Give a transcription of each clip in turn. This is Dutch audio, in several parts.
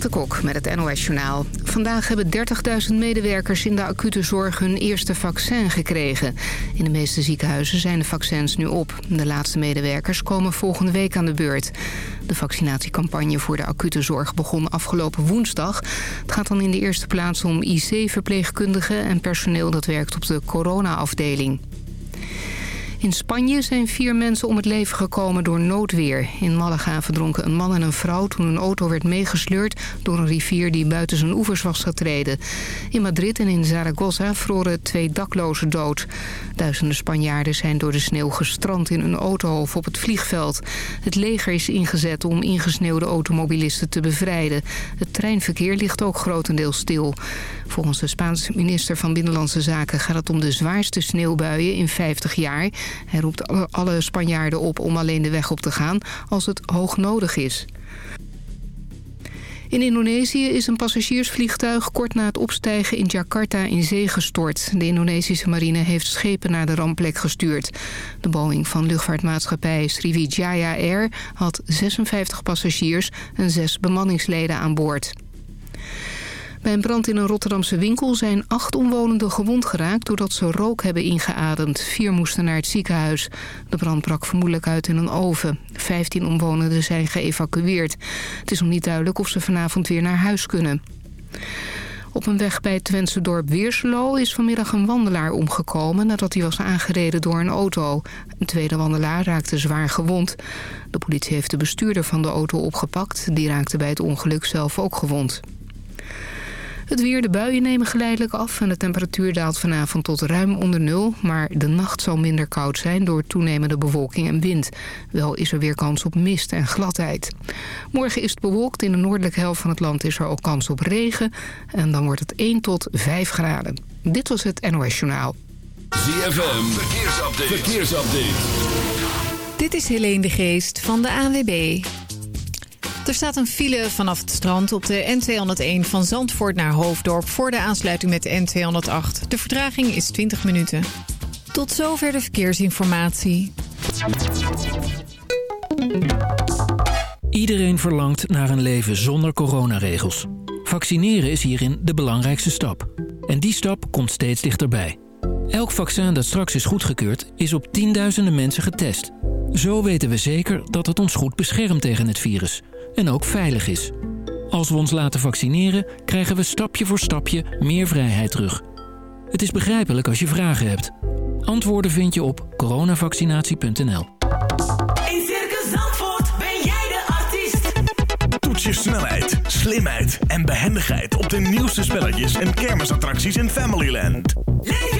Renate Kok met het NOS Journaal. Vandaag hebben 30.000 medewerkers in de acute zorg hun eerste vaccin gekregen. In de meeste ziekenhuizen zijn de vaccins nu op. De laatste medewerkers komen volgende week aan de beurt. De vaccinatiecampagne voor de acute zorg begon afgelopen woensdag. Het gaat dan in de eerste plaats om IC-verpleegkundigen en personeel dat werkt op de corona-afdeling. In Spanje zijn vier mensen om het leven gekomen door noodweer. In Malaga verdronken een man en een vrouw toen een auto werd meegesleurd... door een rivier die buiten zijn oevers was getreden. In Madrid en in Zaragoza vroren twee daklozen dood. Duizenden Spanjaarden zijn door de sneeuw gestrand in een auto of op het vliegveld. Het leger is ingezet om ingesneeuwde automobilisten te bevrijden. Het treinverkeer ligt ook grotendeels stil. Volgens de Spaanse minister van Binnenlandse Zaken gaat het om de zwaarste sneeuwbuien in 50 jaar... Hij roept alle Spanjaarden op om alleen de weg op te gaan als het hoog nodig is. In Indonesië is een passagiersvliegtuig kort na het opstijgen in Jakarta in zee gestort. De Indonesische marine heeft schepen naar de rampplek gestuurd. De Boeing van luchtvaartmaatschappij Sriwijaya Air had 56 passagiers en 6 bemanningsleden aan boord. Bij een brand in een Rotterdamse winkel zijn acht omwonenden gewond geraakt... doordat ze rook hebben ingeademd. Vier moesten naar het ziekenhuis. De brand brak vermoedelijk uit in een oven. Vijftien omwonenden zijn geëvacueerd. Het is nog niet duidelijk of ze vanavond weer naar huis kunnen. Op een weg bij het Twentse dorp Weerselo is vanmiddag een wandelaar omgekomen... nadat hij was aangereden door een auto. Een tweede wandelaar raakte zwaar gewond. De politie heeft de bestuurder van de auto opgepakt. Die raakte bij het ongeluk zelf ook gewond. Het weer, de buien nemen geleidelijk af en de temperatuur daalt vanavond tot ruim onder nul. Maar de nacht zal minder koud zijn door toenemende bewolking en wind. Wel is er weer kans op mist en gladheid. Morgen is het bewolkt. In de noordelijke helft van het land is er ook kans op regen. En dan wordt het 1 tot 5 graden. Dit was het NOS Journaal. ZFM, verkeersupdate. verkeersupdate. Dit is Helene de Geest van de ANWB. Er staat een file vanaf het strand op de N201 van Zandvoort naar Hoofddorp... voor de aansluiting met de N208. De vertraging is 20 minuten. Tot zover de verkeersinformatie. Iedereen verlangt naar een leven zonder coronaregels. Vaccineren is hierin de belangrijkste stap. En die stap komt steeds dichterbij. Elk vaccin dat straks is goedgekeurd is op tienduizenden mensen getest. Zo weten we zeker dat het ons goed beschermt tegen het virus en ook veilig is. Als we ons laten vaccineren, krijgen we stapje voor stapje meer vrijheid terug. Het is begrijpelijk als je vragen hebt. Antwoorden vind je op coronavaccinatie.nl. In Circus Zandvoort ben jij de artiest. Toets je snelheid, slimheid en behendigheid op de nieuwste spelletjes en kermisattracties in Familyland. Leef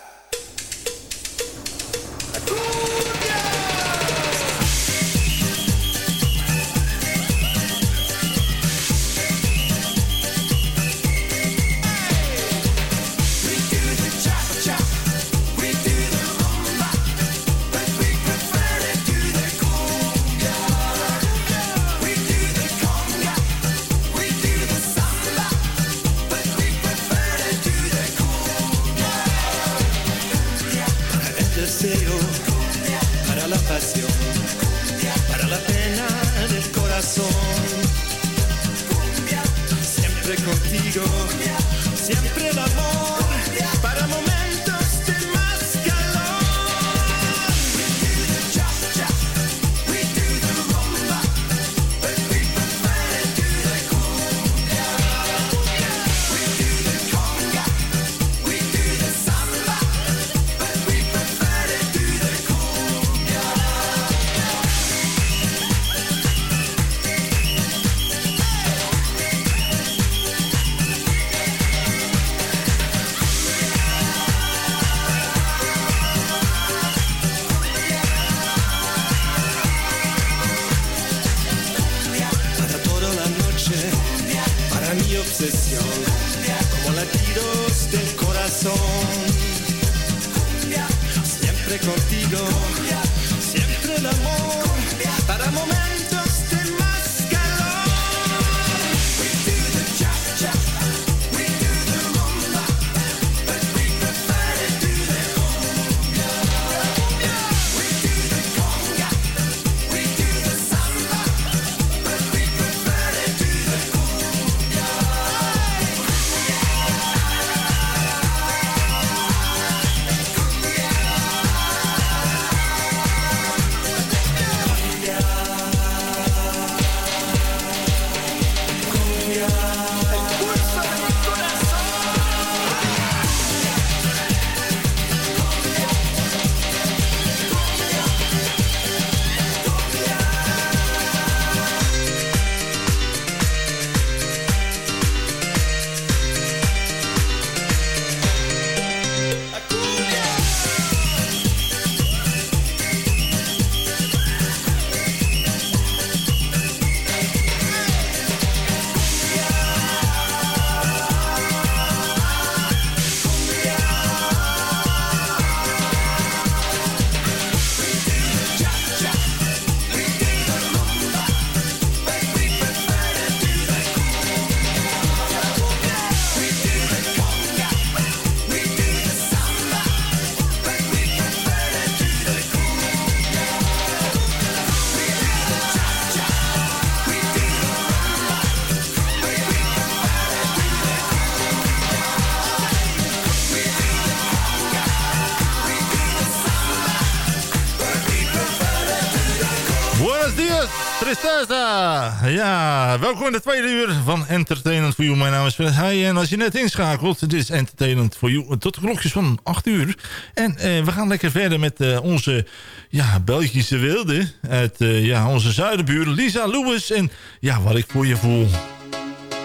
Let's go! Contigo, siempre el amor, Siempre contigo, siempre el amor, para momentos Ja, welkom in de tweede uur van Entertainment for You. Mijn naam is Fred Heij en als je net inschakelt, dit is Entertainment for You tot de klokjes van 8 uur. En eh, we gaan lekker verder met eh, onze ja, Belgische wilde uit eh, ja, onze zuidenbuur Lisa Lewis. En ja, wat ik voor je voel,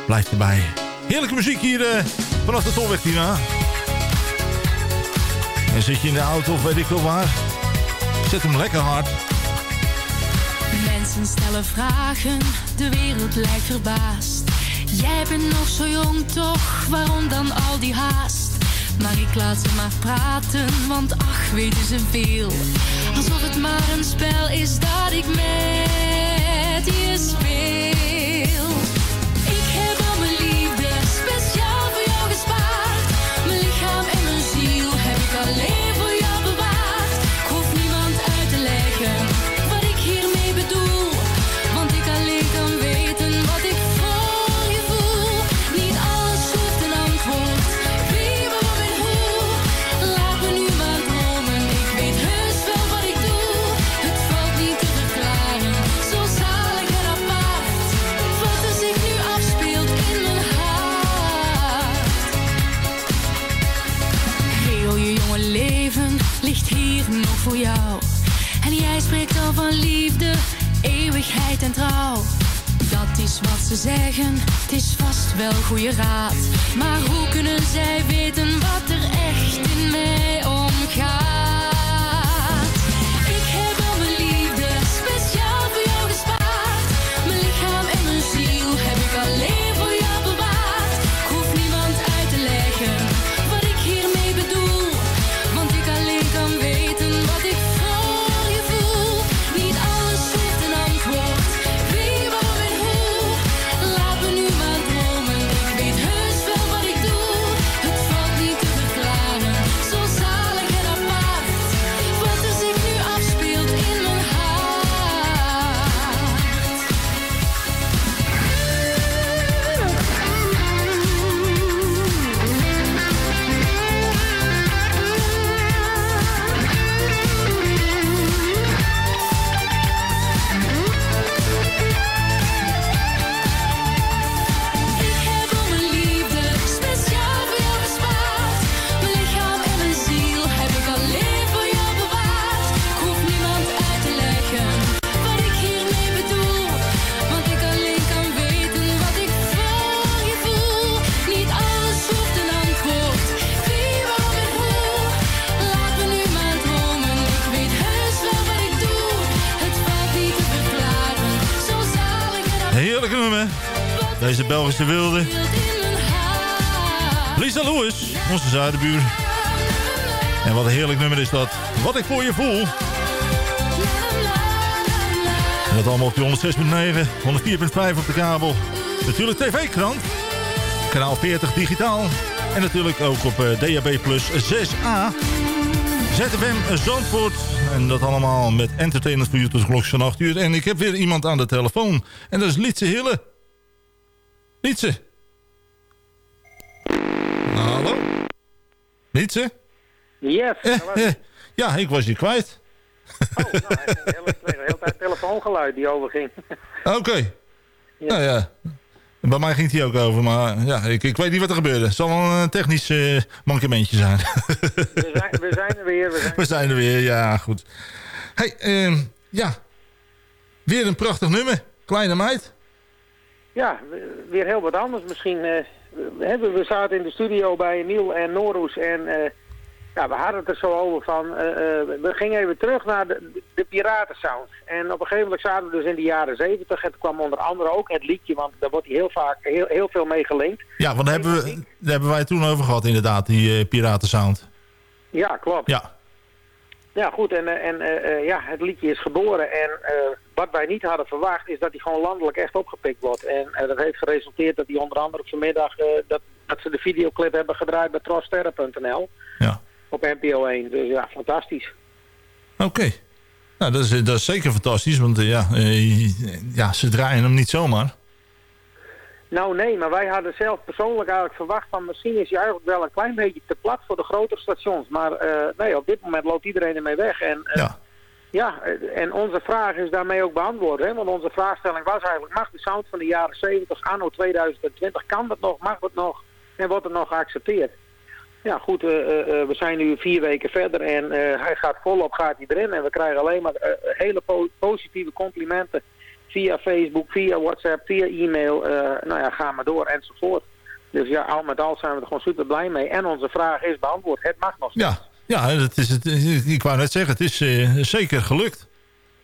blijf erbij. Heerlijke muziek hier eh, vanaf de Tolweg, Tina. En zit je in de auto of weet ik wel waar, zet hem lekker hard. Mensen stellen vragen, de wereld lijkt verbaasd. Jij bent nog zo jong toch, waarom dan al die haast? Maar ik laat ze maar praten, want ach, weten ze veel. Alsof het maar een spel is dat ik met je speel. Jou. En jij spreekt al van liefde, eeuwigheid en trouw. Dat is wat ze zeggen, het is vast wel goede raad. Maar hoe kunnen zij weten wat er echt in mij omgaat? Zuidenbuur. En wat een heerlijk nummer is dat. Wat ik voor je voel. En dat allemaal op die 106.9, 104.5 op de kabel. Natuurlijk tv-krant. Kanaal 40 digitaal. En natuurlijk ook op eh, DAB Plus 6A. ZFM Zandvoort. En dat allemaal met Entertainment voor de klok van 8 uur. En ik heb weer iemand aan de telefoon. En dat is Lietse Hille. Lietse. Lietse? Yes. Eh, eh, ja, ik was je kwijt. Oh, nou, hij tijd telefoongeluid die overging. Oké. Nou ja. Bij mij ging hier ook over, maar ja, ik, ik weet niet wat er gebeurde. Het zal wel een technisch eh, mankementje zijn. We zijn, we zijn er weer. We zijn, We zijn er weer, ja, goed. hey, ehm, ja. Weer een prachtig nummer. Kleine meid. Ja, we- weer heel wat anders misschien. We, we zaten in de studio bij Niel en Norus en eh, ja, we hadden het er zo over van... eh, eh, we gingen even terug naar de, de piratensound. En op een gegeven moment zaten we dus in de jaren zeventig. Het kwam onder andere ook het liedje, want daar wordt heel vaak heel, heel veel mee gelinkt. Ja, want daar hebben, we, daar hebben wij het toen over gehad inderdaad, die eh piratensound. Ja, klopt. Ja. Ja, goed. En, eh, en eh, eh, ja, het liedje is geboren. En wat wij niet hadden verwacht is dat hij gewoon landelijk echt opgepikt wordt. En dat heeft geresulteerd dat hij onder andere op vanmiddag... dat, dat ze de videoclip hebben gedraaid bij trossterren.nl. Ja. Op NPO 1. Dus ja, fantastisch. Oké. Nou, dat is, dat is zeker fantastisch, want ja, ja, ze draaien hem niet zomaar. Nou nee, maar wij hadden zelf persoonlijk eigenlijk verwacht van... misschien is hij eigenlijk wel een klein beetje te plat voor de grotere stations. Maar eh, nee, op dit moment loopt iedereen ermee weg. En, eh, Ja. Ja, eh, en onze vraag is daarmee ook beantwoord. Hè? Want onze vraagstelling was eigenlijk... mag de sound van de jaren 70, anno 2020, kan dat nog, mag dat nog... en wordt het nog geaccepteerd? Ja, goed, we zijn nu vier weken verder en hij gaat volop gaat hij erin. En we krijgen alleen maar hele po- positieve complimenten via Facebook, via WhatsApp, via e-mail. eh, nou ja, ga maar door enzovoort. Dus ja, al met al zijn we er gewoon super blij mee. En onze vraag is beantwoord. Het mag nog steeds. Ja, ja het is het, ik wou net zeggen, het is eh, zeker gelukt.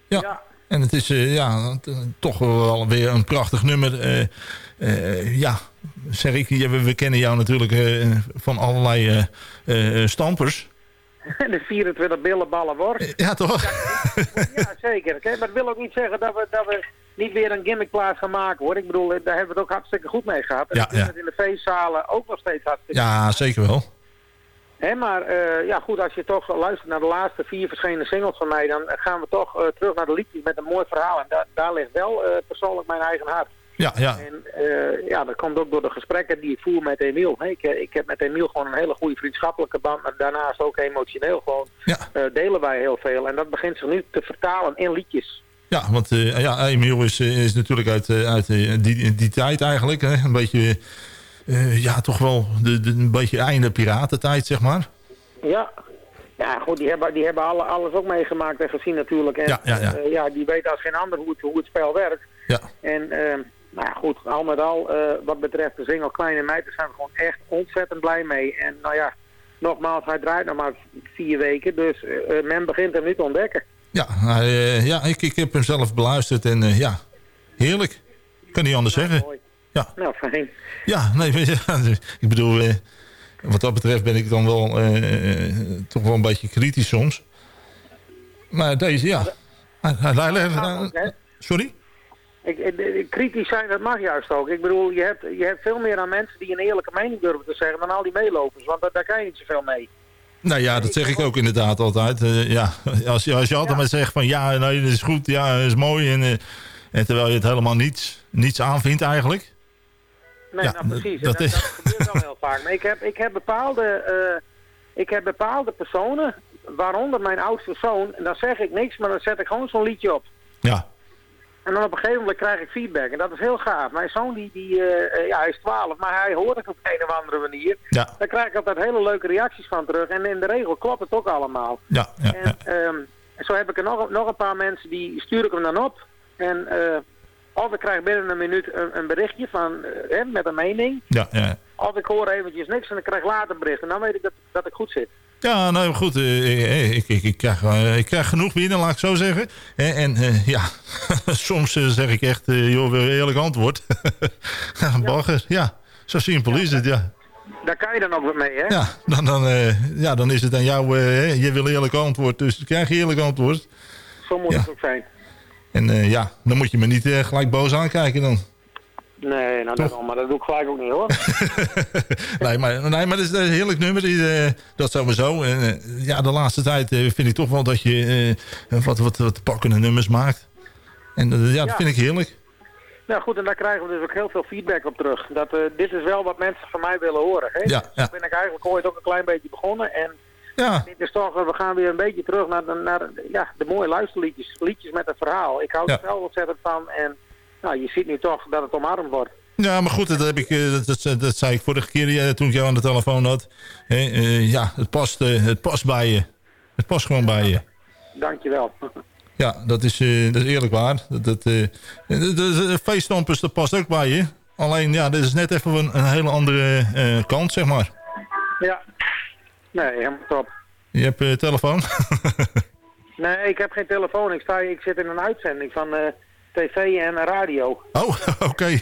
Ja. En het is eh, ja, toch wel weer een prachtig nummer. ja, zeg ik, ja, we, kennen jou natuurlijk van allerlei eh, eh, stampers. de 24 billenballen worst. Ja, toch? Ja, zeker. Kijk, maar dat wil ook niet zeggen dat we, dat we niet weer een gimmickplaats gaan maken, hoor. Ik bedoel, daar hebben we het ook hartstikke goed mee gehad. En Ja, het in de feestzalen ook nog steeds hartstikke Ja, zeker wel. Hè, maar eh, ja, goed, als je toch luistert naar de laatste vier verschenen singles van mij, dan gaan we toch eh, terug naar de liedjes met een mooi verhaal. En da daar ligt wel eh, persoonlijk mijn eigen hart. Ja, ja. En eh, ja, dat komt ook door de gesprekken die ik voer met Emiel. Ik, eh, ik heb met Emiel gewoon een hele goede vriendschappelijke band, maar daarnaast ook emotioneel gewoon eh, delen wij heel veel. En dat begint zich nu te vertalen in liedjes. Ja, want ja, Emiel is, is natuurlijk uit, uit die, die tijd eigenlijk. Hè? Een beetje, ja, toch wel de, de, een beetje einde piratentijd, zeg maar. Ja, ja goed, die hebben, die hebben alle, alles ook meegemaakt en gezien natuurlijk. En Ja, ja, ja. ja, die weten als geen ander hoe het, hoe het spel werkt. Ja. En eh, nou goed, al met al, eh, wat betreft de single Kleine Meid, daar zijn we gewoon echt ontzettend blij mee. En nou ja, nogmaals, hij draait nog maar vier weken, dus eh, eh, men begint hem nu te ontdekken. Ja, ja ik, ik heb hem zelf beluisterd en ja, heerlijk. Kan niet anders zeggen. Ja. Nou, fijn. Ja, nee, ja, ik bedoel, eh, wat dat betreft ben ik dan wel eh, toch wel een beetje kritisch soms. Maar deze, ja. Hij- hij- sorry? Ik, ik- kritisch zijn, dat mag juist ook. Ik bedoel, je hebt, je hebt veel meer aan mensen die een eerlijke mening durven te zeggen dan al die meelopers, want daar, daar kan je niet zoveel mee. Nou ja, dat zeg ik ook inderdaad altijd. Eh, ja, als, je, als je altijd maar zegt van ja, nee, dat is goed, ja, dat is mooi. En, eh, en terwijl je het helemaal niets, niets aanvindt eigenlijk. Nee, Ja, nou precies. dat Dat, dat, is- gebeurt wel heel vaak. Maar ik heb, ik heb, bepaalde, eh, ik heb bepaalde personen, waaronder mijn oudste zoon, en dan zeg ik niks, maar dan zet ik gewoon zo'n liedje op. Ja. En dan op een gegeven moment krijg ik feedback. En dat is heel gaaf. Mijn zoon, die, die, eh, eh, ja, hij is 12, maar hij hoort het op een of andere manier. Ja. Daar krijg ik altijd hele leuke reacties van terug. En in de regel klopt het ook allemaal. Ja, ja, En ehm, zo heb ik er nog, nog een paar mensen die stuur ik hem dan op. En eh of ik krijg binnen een minuut een, een berichtje van, met een mening. ja, ja. Of ik hoor eventjes niks en ik krijg later een bericht. En dan weet ik dat, dat ik goed zit. Ja, nou goed, eh, eh, ik, ik, ik, krijg, eh, ik krijg genoeg binnen, laat ik zo zeggen. En, en eh, ja, soms eh, zeg ik echt, eh, joh, wil je eerlijk antwoord? ja, bagger, ja, zo simpel is het, ja. Daar kan je dan ook wat mee, hè? Ja, dan, dan, eh, ja, dan is het aan jou. eh, je wil eerlijk antwoord, dus dan krijg je eerlijk antwoord. Zo moet Ja. het ook zijn. En eh, ja, dan moet je me niet eh, gelijk boos aankijken dan. Nee, nou daarom, maar dat doe ik gelijk ook niet hoor. nee, maar, nee, maar dat is een heerlijk nummer. die, eh, dat sowieso. En, eh, ja, de laatste tijd eh, vind ik toch wel dat je wat, wat, wat pakkende nummers maakt. En ja, dat Ja. vind ik heerlijk. Nou goed, en daar krijgen we dus ook heel veel feedback op terug. Dat dit is wel wat mensen van mij willen horen. Hè? Ja, ja. ben ik eigenlijk ooit ook een klein beetje begonnen. En Ja. dit is toch, we gaan weer een beetje terug naar, de, naar ja, de mooie luisterliedjes. Liedjes met een verhaal. Ik hou Ja. er zelf ontzettend van. En nou, je ziet nu toch dat het omarmd wordt. Ja, maar goed, dat, heb ik, eh, dat, dat, dat zei ik vorige keer eh, toen ik jou aan de telefoon had. Eh, ja, het past, het past bij je. Het past gewoon bij je. Dankjewel. Ja, dat is, dat is eerlijk waar. Dat, dat, de, feeststampers, dat past ook bij je. Alleen, ja, dit is net even een, een hele andere kant, zeg maar. ja. Nee, helemaal top. Je hebt telefoon. Nee, ik heb geen telefoon. Ik, sta, ik zit in een uitzending van tv en radio. Oh, oké.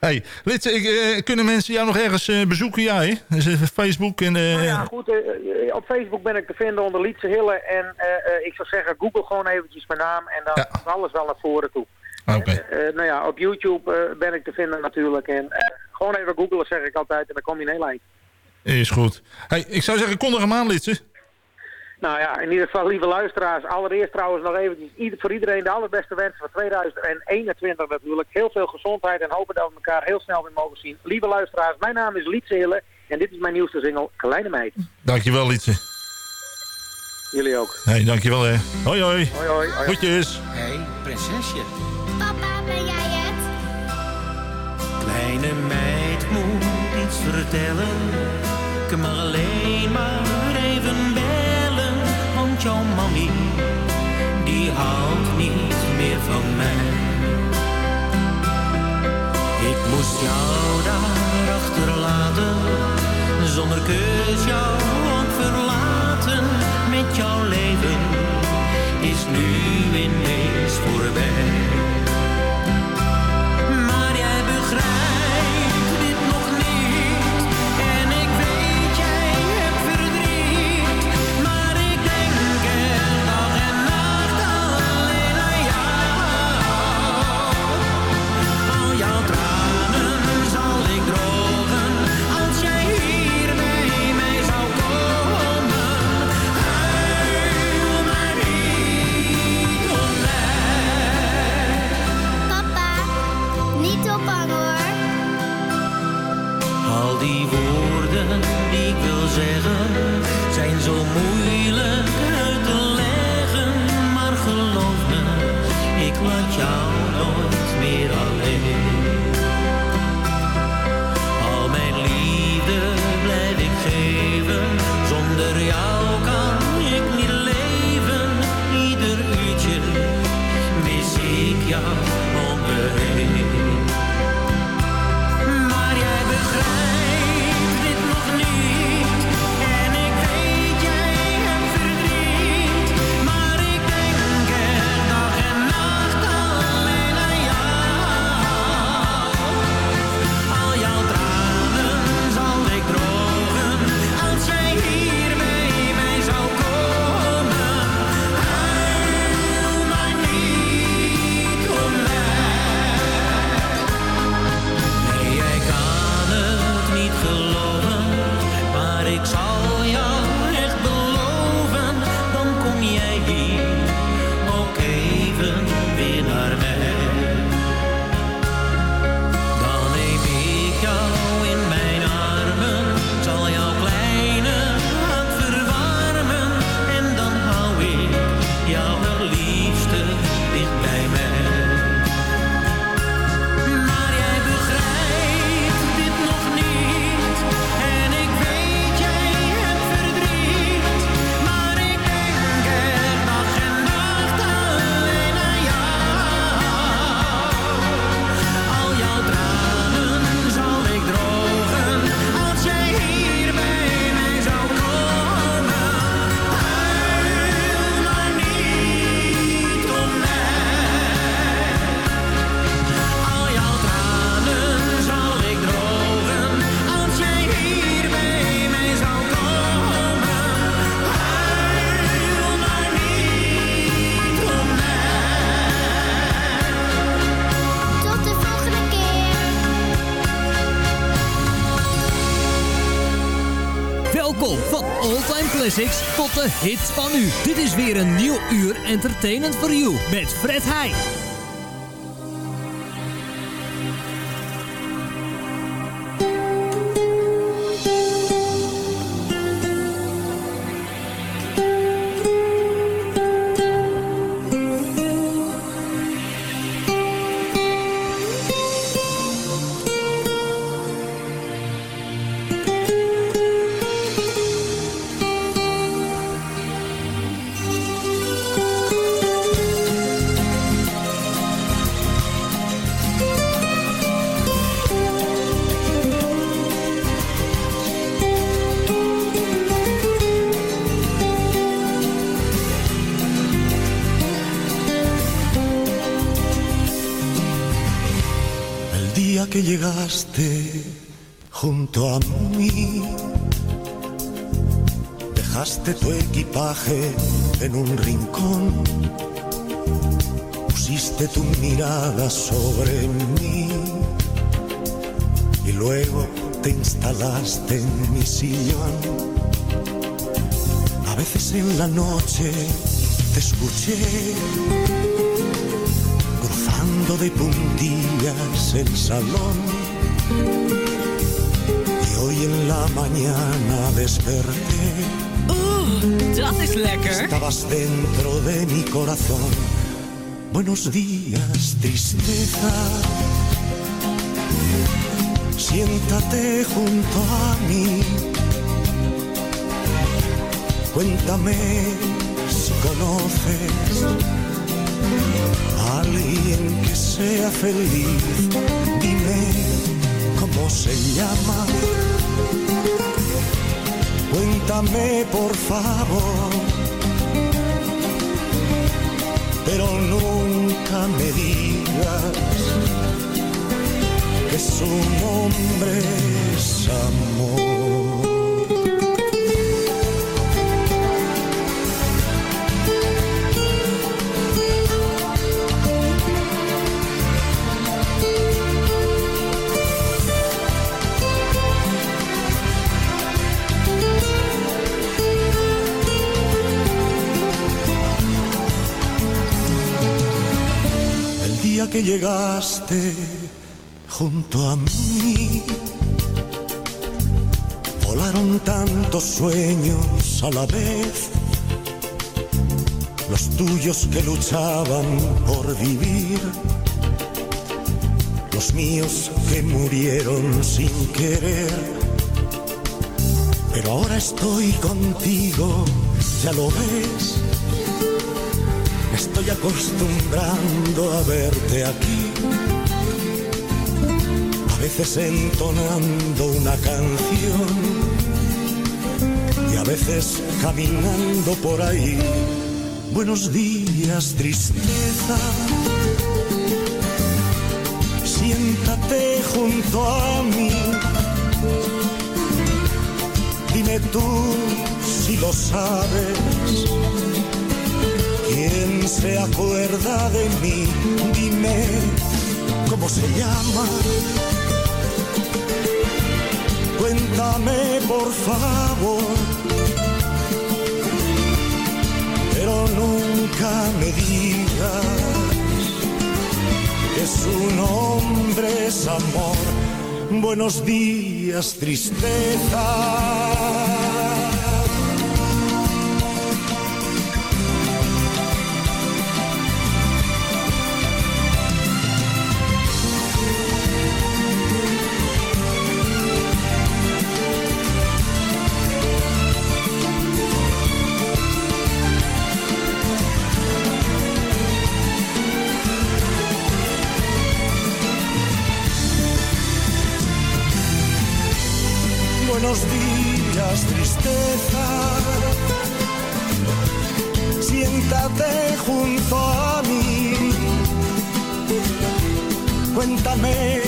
hey, Litse, ik, eh, kunnen mensen jou nog ergens eh, bezoeken? Ja, hè? Dus even Facebook en... eh, Nou ja, goed. eh, eh, op Facebook ben ik te vinden onder Lietse Hille. En eh, eh, ik zou zeggen, google gewoon eventjes mijn naam. En dan komt alles wel naar voren toe. Oké. Eh, nou ja, op YouTube eh, ben ik te vinden natuurlijk. En eh, gewoon even googlen zeg ik altijd. En dan kom je een heel eind. Is goed. Hey, ik zou zeggen, kondig hem aan, Litse. Nou ja, in ieder geval, lieve luisteraars. Allereerst trouwens nog eventjes ieder, voor iedereen de allerbeste wensen voor 2021 natuurlijk. Heel veel gezondheid en hopen dat we elkaar heel snel weer mogen zien. Lieve luisteraars, mijn naam is Lietse Hille. En dit is mijn nieuwste single, Kleine Meid. Dankjewel, Litse. Jullie ook. Hey, dankjewel, hè. Hoi, hoi. Hoi, hoi. Hé, hey, prinsesje. Papa, ben jij het? Kleine meid moet iets vertellen. Ik mag alleen maar even bellen. Jouw mammy, die houdt niet meer van mij. Ik moest jou daar achterlaten. Zonder kus jou ook verlaten. Met jouw leven is nu ineens voorbij. Zo moeilijk classics tot de hits van nu. Dit is weer een nieuw uur Entertainment for You met Fred Heij. Junto a mí, dejaste tu equipaje en un rincón, pusiste tu mirada sobre mí y luego te instalaste en mi sillón. A veces en la noche te escuché cruzando de puntillas el salón. Y en la mañana desperté. Oeh, dat is lekker. Estabas dentro de mi corazón. Buenos días, tristeza. Siéntate junto a mí. Cuéntame si conoces a alguien que sea feliz. Dime cómo se llama. Cuéntame por favor. Pero nunca me digas que su nombre es amor. Que llegaste junto a mí, volaron tantos sueños a la vez, los tuyos que luchaban por vivir, los míos que murieron sin querer. Pero ahora estoy contigo, ya lo ves. Estoy acostumbrando a verte aquí. A veces entonando una canción y a veces caminando por ahí. Buenos días, tristeza. Siéntate junto a mí. Dime tú si lo sabes. ¿Quién se acuerda de mí? Dime cómo se llama. Cuéntame por favor. Pero nunca me digas que su nombre es amor. Buenos días, tristeza. Junto a mí. Cuéntame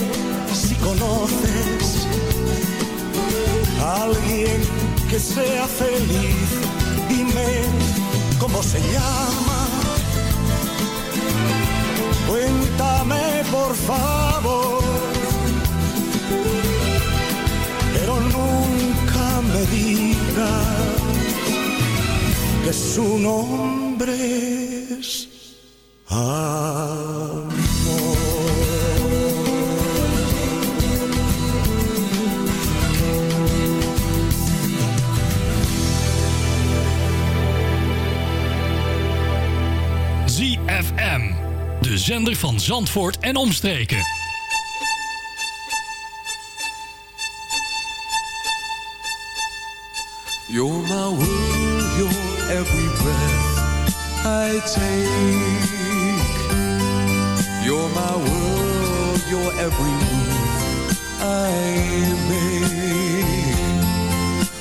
si conoces a alguien que sea feliz. Dime cómo se llama. Cuéntame por favor. Pero nunca me digas su nombre zender van Zandvoort en omstreken. You're my world, you're every breath I take. You're my world, you're every move I make.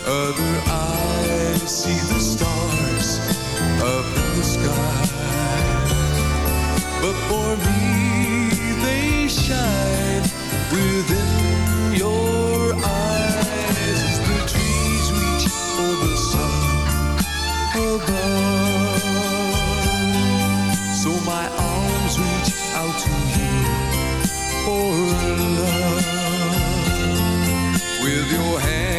Other eyes see the within your eyes. The trees reach for the sun above. So my arms reach out to you for love. With your hand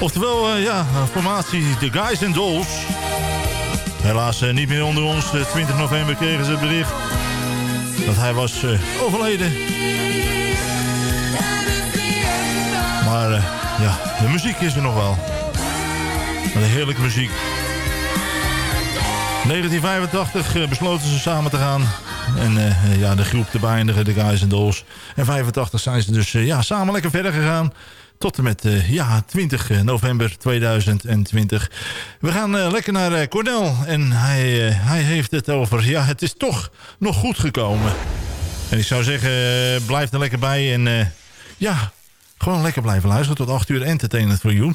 Oftewel, eh, ja, formatie The Guys and Dolls. Helaas eh, niet meer onder ons. Eh, 20 november kregen ze het bericht dat hij was eh, overleden. Maar ja, de muziek is er nog wel. Een heerlijke muziek. 1985 eh, besloten ze samen te gaan. En ja, de groep te beëindigen, de Guys and Dolls. En 85 zijn ze dus eh, ja, samen lekker verder gegaan. Tot en met eh, ja, 20 november 2020. We gaan eh, lekker naar eh, Cornel. En hij, eh, hij heeft het over... Ja, het is toch nog goed gekomen. En ik zou zeggen, eh, blijf er lekker bij. En eh, ja, gewoon lekker blijven luisteren. Tot 8 uur entertainment voor you.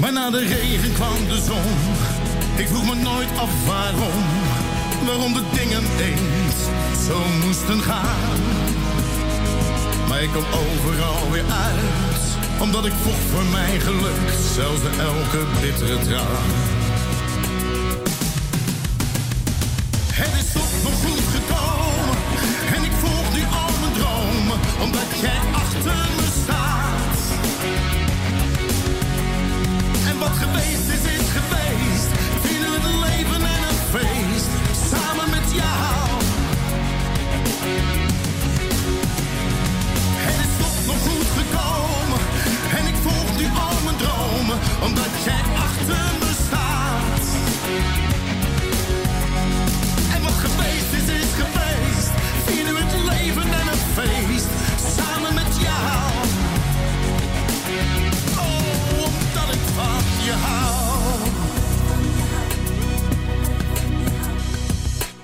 Maar na de regen kwam de zon. Ik vroeg me nooit af waarom. Waarom de dingen eens zo moesten gaan. Maar ik kwam overal weer uit. Omdat ik vocht voor mijn geluk. Zelfs elke bittere traan.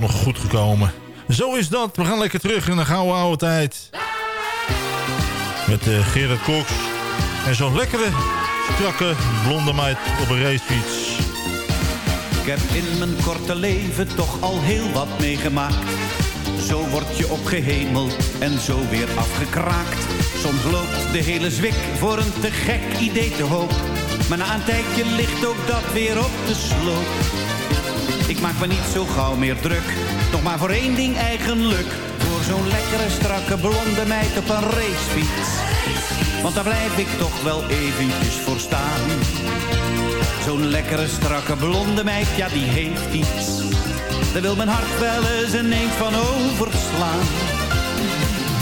Nog goed gekomen. Zo is dat. We gaan lekker terug in de gouden oude tijd. Met eh, Gerard Cox. En zo'n lekkere, strakke, blonde meid op een racefiets. Ik heb in mijn korte leven toch al heel wat meegemaakt. Zo word je opgehemeld en zo weer afgekraakt. Soms loopt de hele zwik voor een te gek idee te hoop. Maar na een tijdje ligt ook dat weer op de sloop. Ik maak me niet zo gauw meer druk, nog maar voor één ding eigenlijk. Voor zo'n lekkere strakke blonde meid op een racefiets. Want daar blijf ik toch wel eventjes voor staan. Zo'n lekkere strakke blonde meid, ja die heeft iets. Daar wil mijn hart wel eens ineens van overslaan.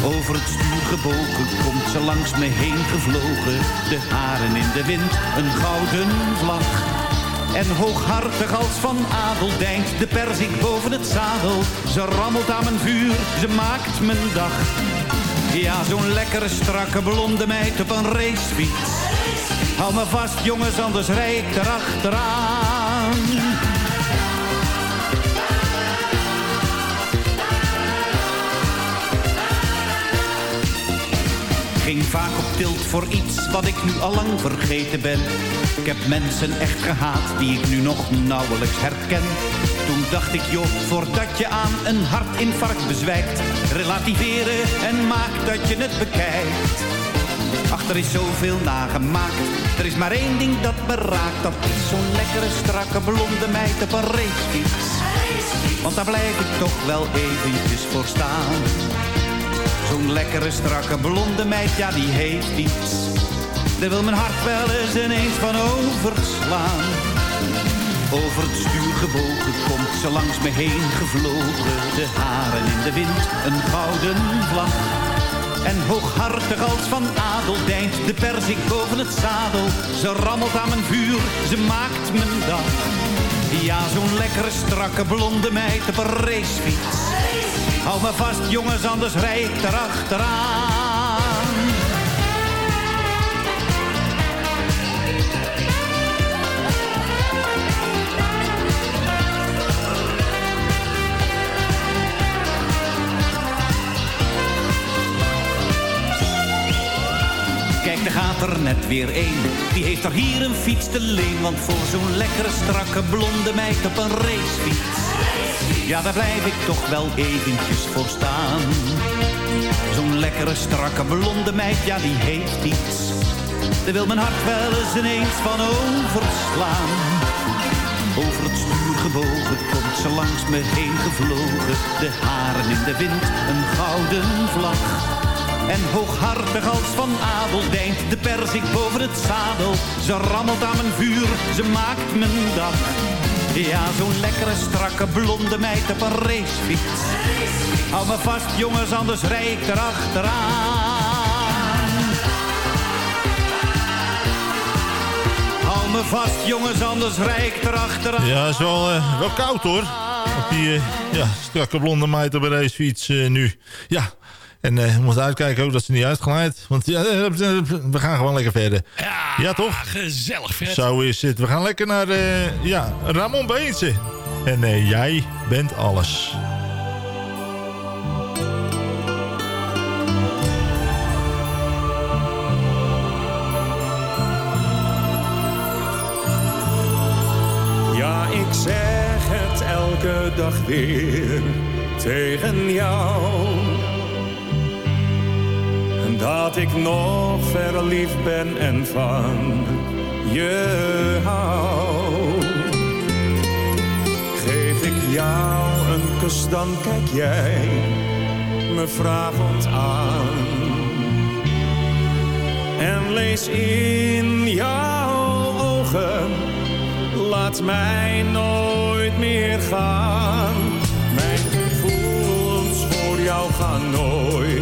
Over het stuur gebogen komt ze langs me heen gevlogen. De haren in de wind, een gouden vlag. En hooghartig als van adel deint de perzik boven het zadel. Ze rammelt aan mijn vuur, ze maakt mijn dag. Ja, zo'n lekkere strakke blonde meid op een racefiets. Hou me vast jongens, anders rij ik erachteraan. Ging vaak op tilt voor iets wat ik nu al lang vergeten ben. Ik heb mensen echt gehaat die ik nu nog nauwelijks herken. Toen dacht ik, joh, voordat je aan een hartinfarct bezwijkt, relativeren en maak dat je het bekijkt. Ach, er is zoveel nagemaakt. Er is maar één ding dat me raakt. Dat is zo'n lekkere, strakke, blonde meid op een racefiets. Want daar blijf ik toch wel eventjes voor staan. Zo'n lekkere, strakke, blonde meid, ja die heeft iets. Daar wil mijn hart wel eens ineens van overslaan. Over het stuur gebogen komt ze langs me heen gevlogen. De haren in de wind, een gouden vlag. En hooghartig als van adel deint de persik boven het zadel. Ze rammelt aan mijn vuur, ze maakt mijn dag. Ja, zo'n lekkere strakke blonde meid op een racefiets. Hou me vast jongens, anders rij ik erachteraan. Er net weer één. Die heeft er hier een fiets te leen. Want voor zo'n lekkere strakke blonde meid op een racefiets. Ja, daar blijf ik toch wel eventjes voor staan. Zo'n lekkere strakke blonde meid, ja die heeft iets. Daar wil mijn hart wel eens ineens van overslaan. Over het stuur gebogen komt ze langs me heen gevlogen. De haren in de wind, een gouden vlag. En hooghartig als van Adel deint de perzik boven het zadel. Ze rammelt aan mijn vuur, ze maakt mijn dag. Ja, zo'n lekkere strakke blonde meid op een racefiets. Hou me vast jongens, anders rij ik erachteraan. Hou me vast jongens, anders rij ik erachteraan. Ja, is wel, eh, koud hoor. Op die eh, ja, strakke blonde meid op een racefiets eh, nu. Ja, en eh, we moeten uitkijken ook dat ze niet uitglijdt. Want ja, eh, we gaan gewoon lekker verder. Ja, toch? Gezellig, Fred. Zo is het. We gaan lekker naar eh, ja, Ramon Beense. En eh, jij bent alles. Ja, ik zeg het elke dag weer tegen jou. Dat ik nog verliefd ben en van je hou. Geef ik jou een kus, dan kijk jij me vragend aan. En lees in jouw ogen laat mij nooit meer gaan. Mijn gevoelens voor jou gaan nooit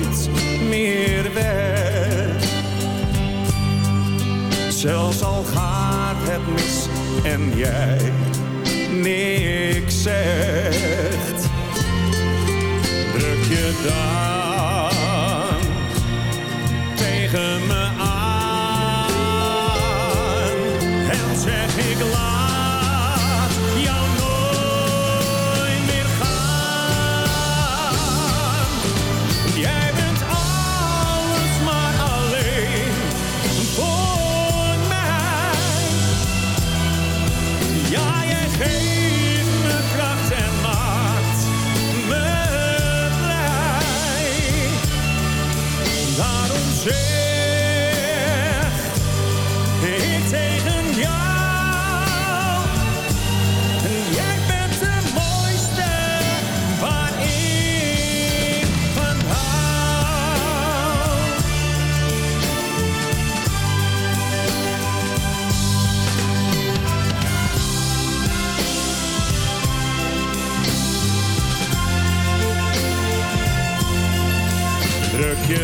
Zelfs al gaat het mis en jij niks zegt, druk je dan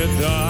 Druk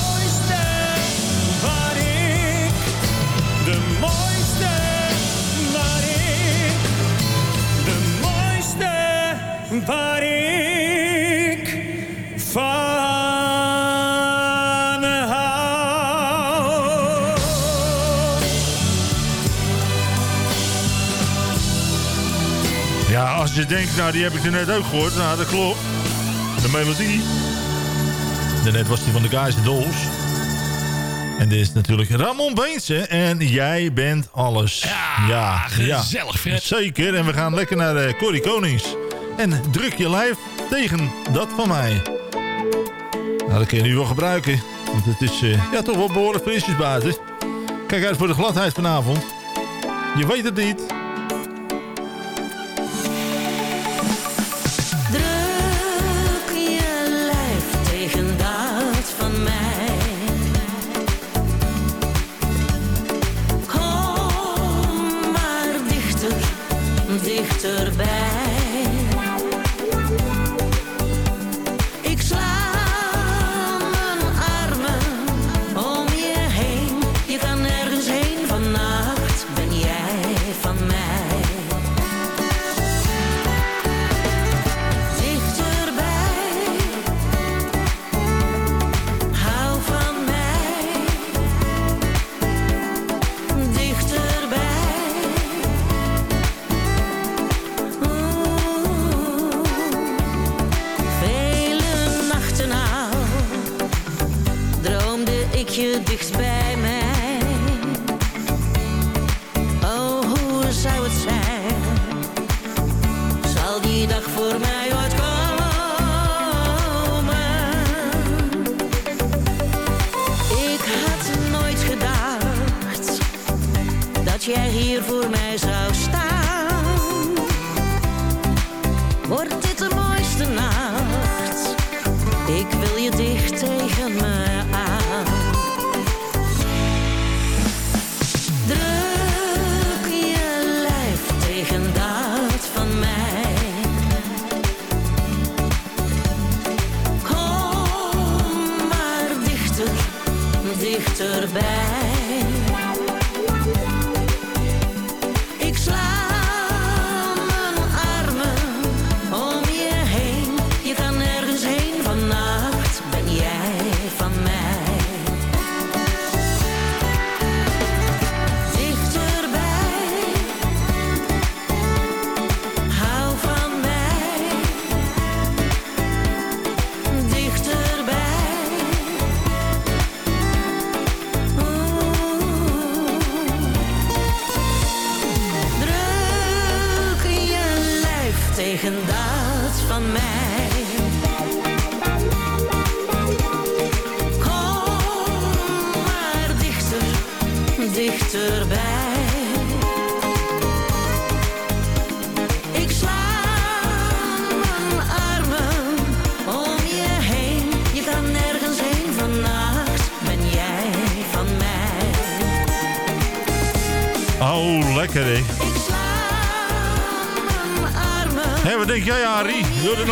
mooiste waar de mooiste waar de mooiste waar ik van hou. Ja, als je denkt, nou die heb ik er net ook gehoord. Nou, dat klopt. De melodie. Daarnet was die van de Guys and Dolls. En dit is natuurlijk Ramon Beense. En jij bent alles. Ja, gezellig, Fred. Zeker. En we gaan lekker naar eh Corrie Konings. En druk je lijf tegen dat van mij. Nou, dat kun je nu wel gebruiken. Want het is eh, ja, toch wel behoorlijk frisjes buiten. Kijk uit voor de gladheid vanavond. Je weet het niet.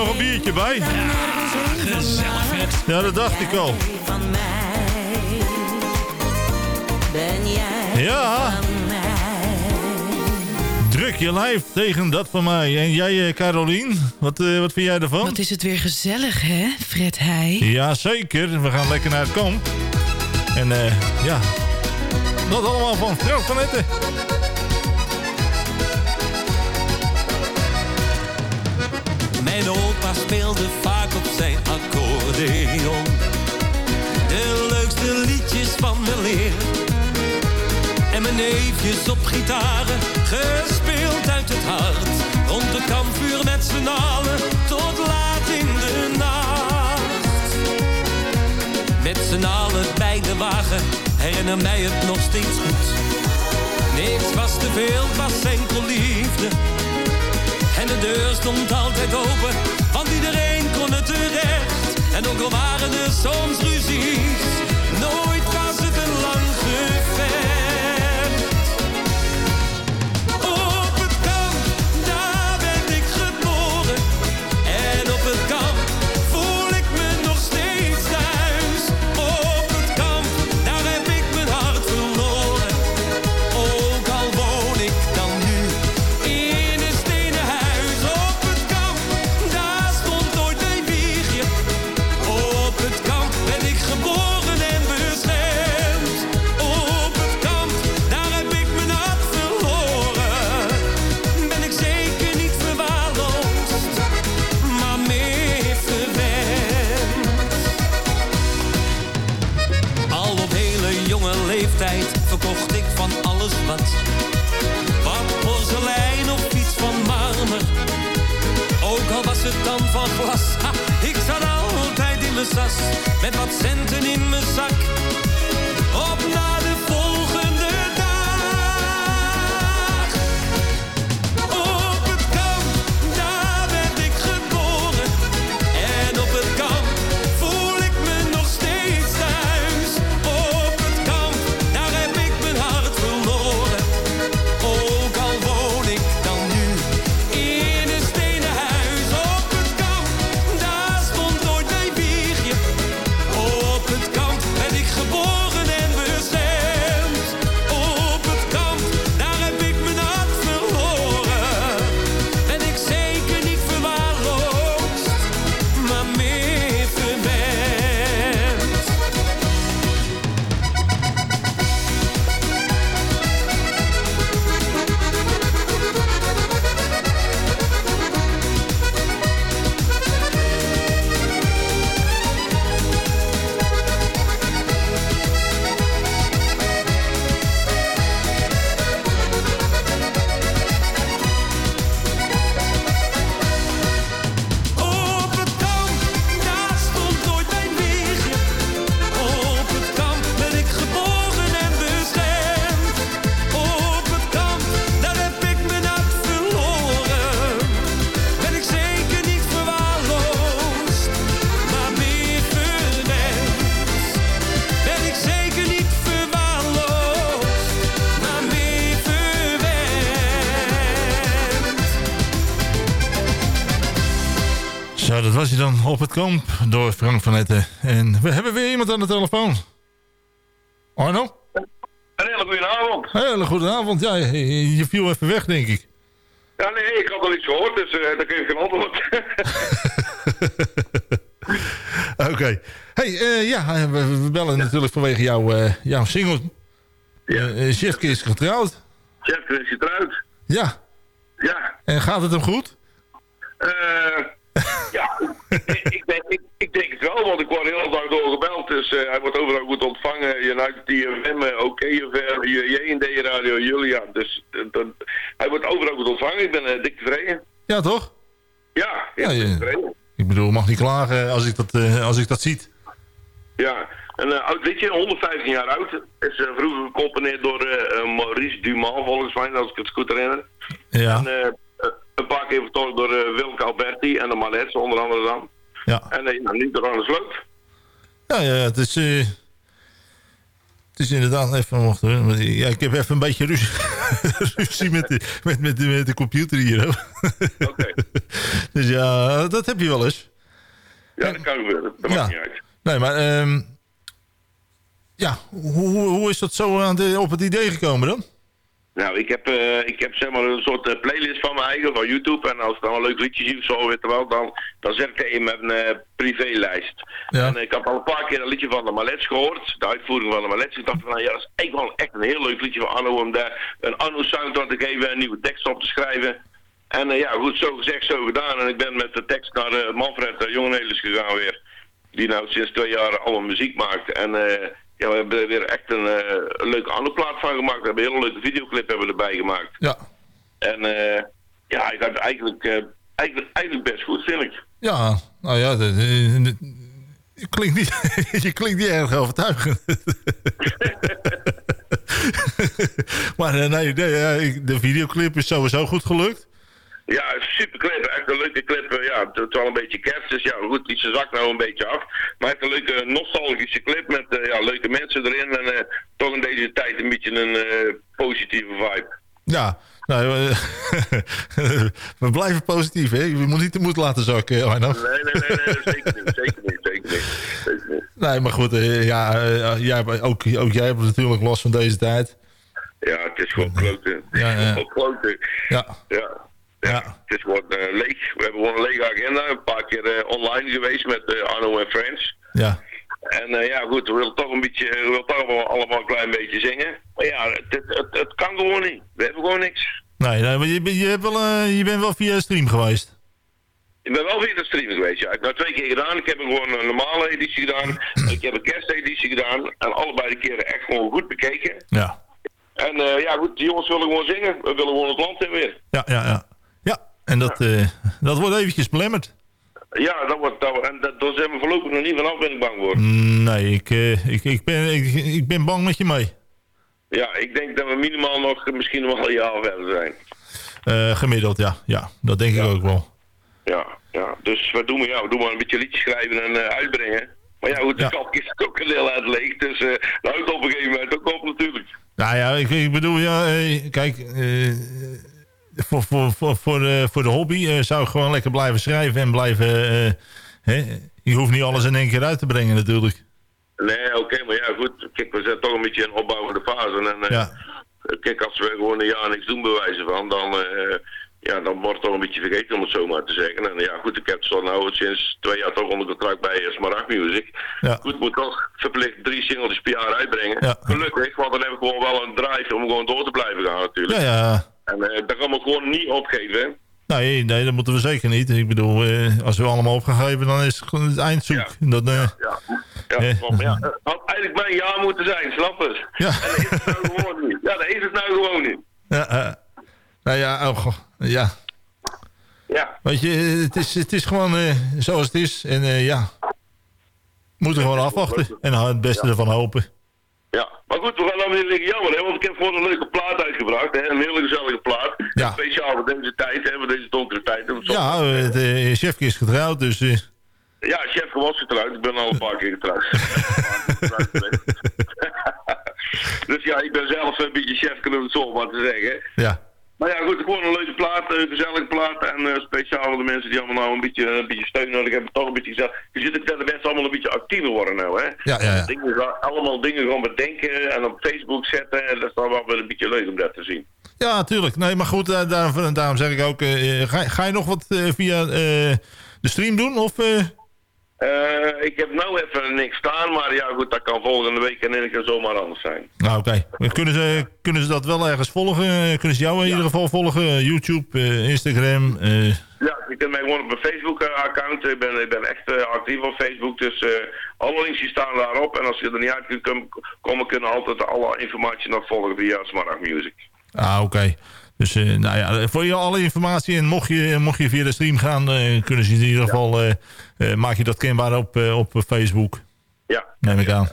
Nog een biertje bij? Ja, gezellig vet. Ja, dat dacht ik al. Ben jij Ja. Druk je lijf tegen dat van mij. En jij, eh, Carolien, wat, eh, wat vind jij ervan? Wat is het weer gezellig, hè, Fred Heij? Ja, zeker. We gaan lekker naar het kamp. En eh, ja, dat allemaal van Frank van Etten. Mijn opa speelde vaak op zijn accordeon. De leukste liedjes van mijn leer. En mijn neefjes op gitaren, gespeeld uit het hart. Rond de kampvuur met z'n allen, tot laat in de nacht. Met z'n allen bij de wagen, herinner mij het nog steeds goed. Niks was te veel, was enkel liefde. En de deur stond altijd open, want iedereen kon het terecht. En ook al waren er soms ruzies, Met wat centen in mijn zak. Was hij dan op het kamp door Frank van Etten. En we hebben weer iemand aan de telefoon. Arno? Een hele goede avond. Hele goede avond. Ja, je, je viel even weg, denk ik. Ja, nee, ik had al iets gehoord, dus uh, daar kreeg ik geen antwoord. Oké. Hey, eh, ja, we, we bellen natuurlijk vanwege jouw, eh, jouw single. Ja. Chefke is getrouwd. Chefke is getrouwd. Ja. Ja. En gaat het hem goed? Eh... ja, ik, ik, denk, ik, ik, denk het wel, want ik word heel dag door gebeld. Dus uh, hij wordt overal goed ontvangen. United TFM, uh, OKFR, JND Radio, Julia. Dus uh, hij wordt overal goed ontvangen. Ik ben uh, dik tevreden. Ja, toch? Ja, ja, ja tevreden. Ik bedoel, mag niet klagen als ik dat, als ik dat ziet. Ja, een oud liedje, 115 jaar oud. Is vroeger gecomponeerd door Maurice Dumas, volgens mij, als ik het goed herinner. Ja. En, een paar keer vertolkt door uh, Wilke Alberti en de Malets onder andere dan. Ja. En uh, nou, nu door aan de sloot. Ja, ja, het is... Uh, het is inderdaad even... Wacht, hoor. Ja, ik heb even een beetje ruzie, ruzie met, de, met, met, de, met de computer hier. Oké. Okay. dus ja, dat heb je wel eens. Ja, dat kan gebeuren. Dat maakt ja. niet uit. Nee, maar... Um, ja, hoe, hoe is dat zo aan de, op het idee gekomen dan? Nou, ik heb, uh, ik heb zeg maar een soort uh, playlist van mijn eigen, van YouTube. En als ik dan een leuk liedje zie of zo, weet je wel, dan, dan zet ik het in mijn uh, privélijst. Ja. En ik heb al een paar keer een liedje van de Malets gehoord, de uitvoering van de Malets. Ik dacht van, nou ja, dat is echt wel echt een heel leuk liedje van Anno, om daar een Anno sound aan te geven, een nieuwe tekst op te schrijven. En ja, goed, zo gezegd, zo gedaan. En ik ben met de tekst naar Manfred uh, Jongenelis gegaan weer. Die nou sinds twee jaar allemaal muziek maakt. En ja, we hebben er weer echt een, uh, een leuke andere plaat van gemaakt. We hebben een hele leuke videoclip hebben we erbij gemaakt. Ja. En uh, ja, ik had het eigenlijk, uh, eigenlijk, eigenlijk best goed, vind ik. Ja, nou ja, de, de, de, je, klinkt niet, je klinkt niet erg overtuigend. maar nee, de videoclip is sowieso goed gelukt. Ja, super clip. Echt een leuke clip. Ja, het is wel een beetje kerst, dus ja, goed, die zakt nou een beetje af. Maar echt een leuke nostalgische clip met uh, ja, leuke mensen erin. En uh, toch in deze tijd een beetje een uh, positieve vibe. Ja, nou, we blijven positief, hè? Je moet niet de moed laten zakken, Arno. Nee, nee, nee, nee zeker niet, zeker niet, zeker niet. Zeker niet. Nee, maar goed, ja, jij, ook, ook jij hebt natuurlijk last van deze tijd. Ja, het is gewoon kloten. Ja, ja. Ja. Ja. Het is gewoon uh, leeg. We hebben gewoon een lege agenda. Een paar keer uh, online geweest met uh, Arno en Friends. Ja. En ja, goed, we willen toch een beetje, we willen toch allemaal, allemaal een klein beetje zingen. Maar ja, het, het, het, het kan gewoon niet. We hebben gewoon niks. Nee, nee maar je, je, hebt wel, je bent wel via stream geweest. Ik ben wel via de stream geweest, ja. Ik heb het twee keer gedaan. Ik heb gewoon een normale editie gedaan. ik heb een kersteditie gedaan. En allebei de keren echt gewoon goed bekeken. Ja. En ja, goed, die jongens willen gewoon zingen. We willen gewoon het land in weer. Ja, ja, ja. En dat, uh, dat wordt eventjes belemmerd. Ja, dat wordt, dat, en dat, daar zijn we voorlopig nog niet vanaf, ben ik bang voor. Nee, ik, uh, ik, ik, ben, ik, ik ben bang met je mee. Ja, ik denk dat we minimaal nog misschien nog wel een jaar verder zijn. Uh, gemiddeld, ja. Ja, dat denk ja. ik ook wel. Ja, ja. Dus wat doen we? Ja, we doen maar een beetje liedjes schrijven en uh, uitbrengen. Maar ja, goed, de ja. kalk is ook een deel uit leeg. Dus uh, dat houdt op een gegeven moment ook op natuurlijk. Nou ja, ik, ik bedoel, ja, kijk voor, voor, voor, voor, de, voor de hobby uh, zou ik gewoon lekker blijven schrijven en blijven... Uh, hè? Je hoeft niet alles in één keer uit te brengen natuurlijk. Nee, oké, okay, maar ja goed. Kijk, we zijn toch een beetje in opbouwende fase. En uh, ja. kijk, als we gewoon een jaar niks doen bewijzen van, dan, ja, dan wordt het toch een beetje vergeten om het zo maar te zeggen. En ja goed, ik heb zo nou sinds twee jaar toch onder contract bij Smaragd Music. Ja. Goed, moet toch verplicht drie singles per jaar uitbrengen. Ja. Gelukkig, want dan heb ik gewoon wel een drive om gewoon door te blijven gaan natuurlijk. Ja, ja. En uh, dat gaan we gewoon niet opgeven. Nee, nee, dat moeten we zeker niet. Ik bedoel, uh, als we allemaal opgegeven, dan is het gewoon het eindzoek. Ja. Dat, uh, ja, ja. ja, ja. ja. Had eigenlijk mijn jaar moeten zijn, snap het? Ja. En dat is het nou gewoon niet. Ja, dat is het nou gewoon niet. Ja, nou ja, oh, ja. Ja. Weet je, het is, het is gewoon zoals het is. En ja, we moeten gewoon afwachten. En het beste ja. ervan hopen. Ja, maar goed, we gaan dan weer liggen jammer, hè, want ik heb gewoon een leuke plaat uitgebracht, hè, een hele gezellige plaat. Ja. Speciaal voor deze tijd, hè, voor deze donkere tijd. Ja, de chefje is getrouwd, dus... Uh... Ja, chef was getrouwd, ik ben al een paar keer getrouwd. dus ja, ik ben zelf een beetje chef, kunnen we het zo maar te zeggen. Ja. Maar ja, goed, gewoon een leuke plaat, een gezellige plaat. En eh, speciaal voor de mensen die allemaal nou een beetje, een beetje steun nodig hebben, toch een beetje gezellig. Je ziet ook dat de mensen allemaal een beetje actiever worden nou, hè. Ja, ja, ja. Dingen, allemaal dingen gewoon bedenken en op Facebook zetten. En dat is dan wel weer een beetje leuk om dat te zien. Ja, natuurlijk. Nee, maar goed, eh, daar, daarom zeg ik ook... eh, ga, ga je nog wat eh, via eh, de stream doen? Of, eh? Ik heb nou even niks staan, maar ja goed, dat kan volgende week en één keer zomaar anders zijn. Nou, oké. Kunnen, ze, kunnen ze dat wel ergens volgen? Eh, Kunnen ze jou in ieder geval volgen? Eh, YouTube, Instagram? Ja, je kunt mij gewoon op mijn Facebook-account. Ik ben, ik ben echt actief op Facebook, dus alle links staan daarop. En als je er niet uit kunt kom- komen, kunnen altijd alle informatie nog volgen via Smart Music. Ah, oké. Dus eh, nou ja, voor je alle informatie en mocht je, mocht je via de stream gaan, eh, kunnen ze in ieder geval, eh, maak je dat kenbaar op, op Facebook. Ja. Neem ik aan.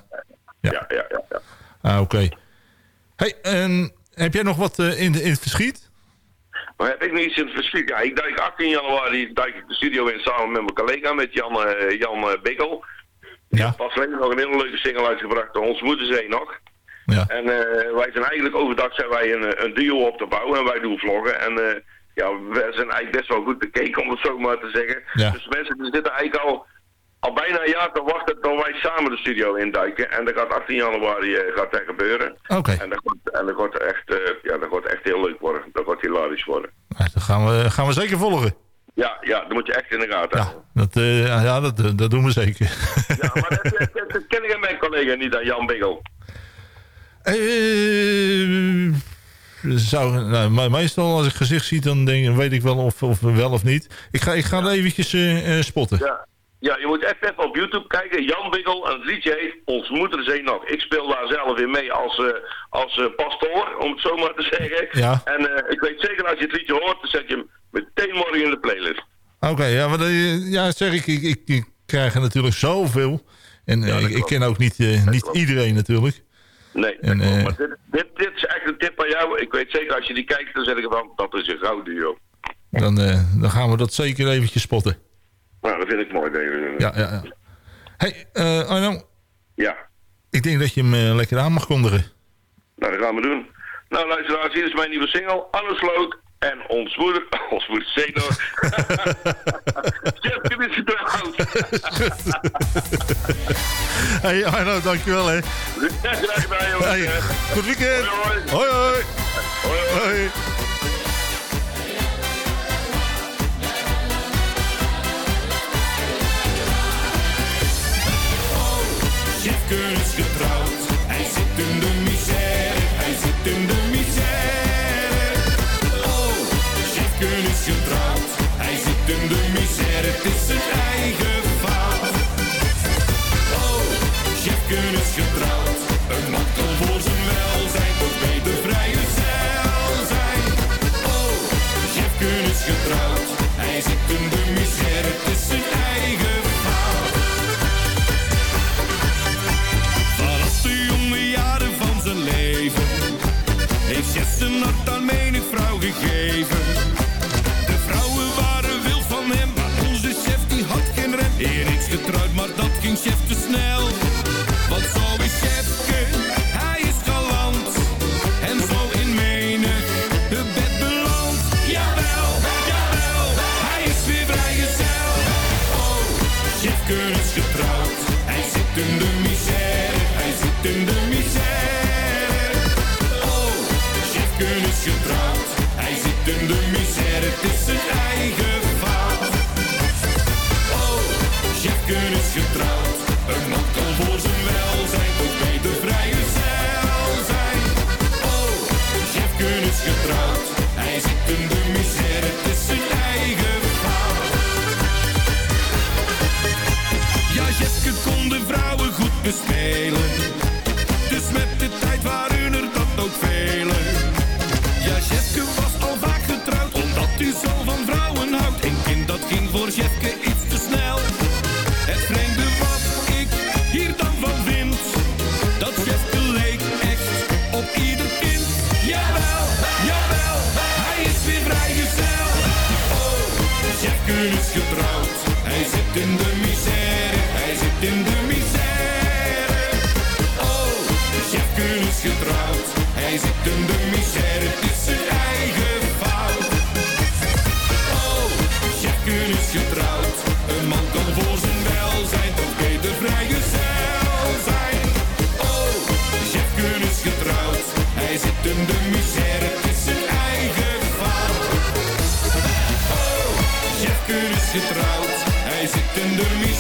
Ja, ja, ja. ja, Ah, oké. Hey, en heb jij nog wat eh, in, in het verschiet? Maar heb ik nog iets in het verschiet? Ja, ik duik 18 januari duik ik de studio in samen met mijn collega, met Jan, eh, Jan Bikkel. Ja. Pas geleden nog een hele leuke single uitgebracht, Ons Moederzee nog. Ja. En eh, wij zijn eigenlijk overdag zijn wij een, een duo op te bouwen en wij doen vloggen. En eh, ja, we zijn eigenlijk best wel goed bekeken om het zo maar te zeggen. Ja. Dus mensen die zitten eigenlijk al, al bijna een jaar te wachten tot wij samen de studio induiken. En dat gaat 18 januari eh, gaat dat gebeuren. Oké. En dat en dat gaat echt, ja, dat gaat echt heel leuk worden. Dat gaat hilarisch worden. Nou, dat gaan we, gaan we zeker volgen. Ja, ja, dat moet je echt in de gaten houden. Dat, eh, ja, dat, dat doen we zeker. Ja, maar dat, dat, dat- dat ken ik aan mijn collega niet, aan Jan Bigel. Eh, zou, nou, me- meestal als ik gezicht zie, dan denk, weet ik wel of, of wel of niet. Ik ga, ik ga er eventjes eh, eh, spotten. Ja. Ja, je moet echt even op YouTube kijken. Jan Bigel, en het liedje heet Ons Moederzee nog. Ik speel daar zelf in mee als, eh, als pastoor, om het zo maar te zeggen. Ja. En ik weet zeker als je het liedje hoort, dan zet je hem meteen morgen in de playlist. Oké, ja, maar ja, zeg ik, ik, ik, ik krijg er natuurlijk zoveel. En ik, ik ken ook niet, niet iedereen natuurlijk. Nee, En, eh, maar dit, dit, dit is echt een tip aan jou. Ik weet zeker als je die kijkt, dan zeg ik van, dat is een gouden duo. Dan, eh, dan gaan we dat zeker eventjes spotten. Nou, dat vind ik mooi. Ik. Ja, ja, ja. hey, eh Arno, Ja, ik denk dat je hem lekker aan mag kondigen. nou dat gaan we doen. Nou luisteraars, hier is mijn nieuwe single, Alles Leuk en Ons Moeder, Ons Moeder Zeno. Jeff, het oud. hey Arno, dankjewel hè. Gedaan jongens. Hey, goed weekend. Hoi, Hoi, hoi. hoi. hoi. hoi. Jefke is getrouwd, hij zit in de misère, hij zit in de misère. Oh, Jefke is getrouwd, hij zit in de misère, het is zijn Jefke hij zit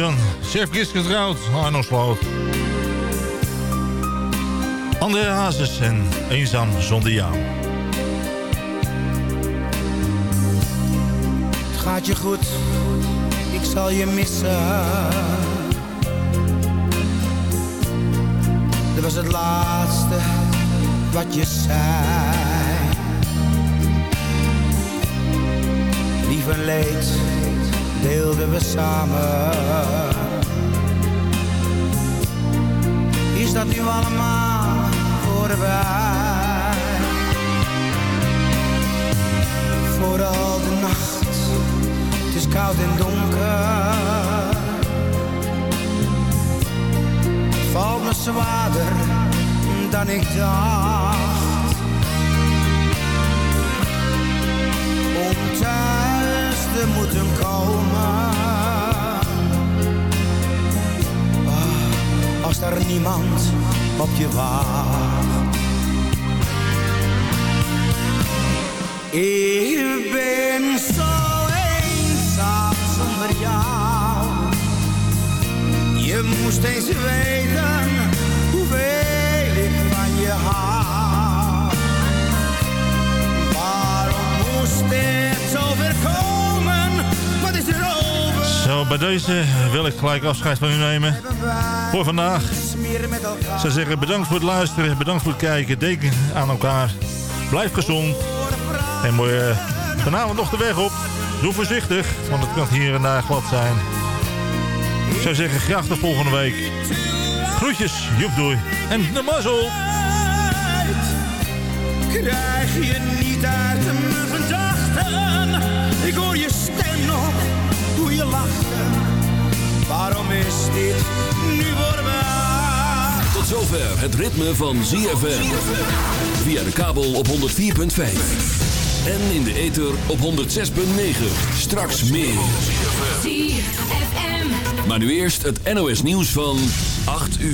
Dan. Chef Gis getrouwd, Arno Sloot. André Hazes en Eenzaam zonder jou. Het gaat je goed, ik zal je missen. Dat was het laatste wat je zei. Lief en leed deelden we samen. Is dat nu allemaal voorbij? Vooral de nacht, het is koud en donker. Valt me zwaarder dan ik dacht. Om te moeten komen. Ah, als er niemand op je wacht. Ik ben zo eenzaam zonder jou. Je moest eens weten hoeveel ik van je hou. Waarom moest dit zo ver Zo, bij deze wil ik gelijk afscheid van u nemen. Voor vandaag. Zou zeggen, bedankt voor het luisteren. Bedankt voor het kijken. Denk aan elkaar. Blijf gezond. En mooi eh, vanavond nog de weg op. Doe voorzichtig, want het kan hier en daar glad zijn. Ik zou zeggen, graag de volgende week. Groetjes, joep doei. En de mazzel. Krijg je niet uit mijn gedachten. Ik hoor je stem nog, je. Waarom is dit nu voorbij? Tot zover het ritme van ZFM. Via de kabel op 104.5. En in de ether op 106.9. Straks meer. ZFM. Maar nu eerst het NOS nieuws van 8 uur.